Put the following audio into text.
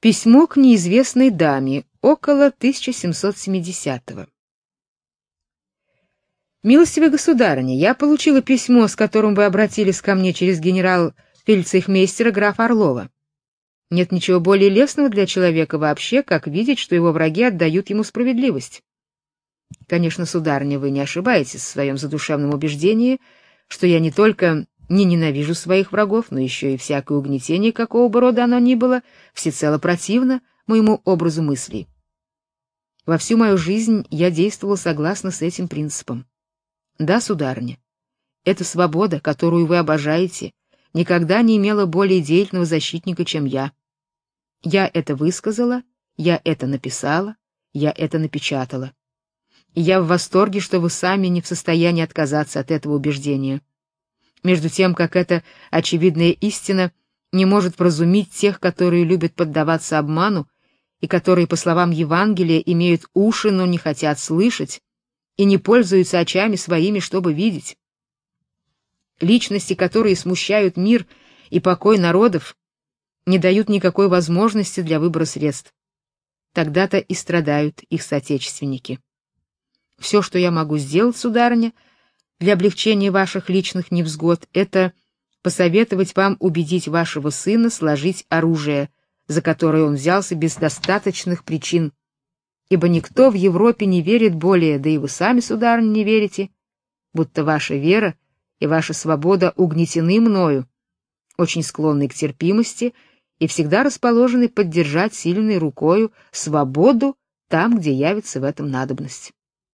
Письмо к неизвестной даме около 1770-го. Милостивая государыня, я получила письмо, с которым вы обратились ко мне через генерал-фельдцейхмейстера графа Орлова. Нет ничего более лестного для человека вообще, как видеть, что его враги отдают ему справедливость. Конечно, сударыня, вы не ошибаетесь в своем задушевном убеждении, что я не только не ненавижу своих врагов, но еще и всякое угнетение, какого бы рода оно ни было, всецело противно моему образу мыслей. Во всю мою жизнь я действовала согласно с этим принципом. Да, сударыня, эта свобода, которую вы обожаете, никогда не имела более деятельного защитника, чем я. Я это высказала, я это написала, я это напечатала. И я в восторге, что вы сами не в состоянии отказаться от этого убеждения между тем как эта очевидная истина не может вразумить тех, которые любят поддаваться обману и которые, по словам Евангелия, имеют уши, но не хотят слышать и не пользуются очами своими, чтобы видеть. Личности, которые смущают мир и покой народов, не дают никакой возможности для выбора средств. Тогда-то и страдают их соотечественники. Все, что я могу сделать, сударыня, — для облегчения ваших личных невзгод это посоветовать вам убедить вашего сына сложить оружие, за которое он взялся без достаточных причин. Ибо никто в Европе не верит более, да и вы сами, сударыня, не верите, будто ваша вера и ваша свобода угнетены мною, очень склонны к терпимости и всегда расположены поддержать сильной рукою свободу там, где явится в этом надобность.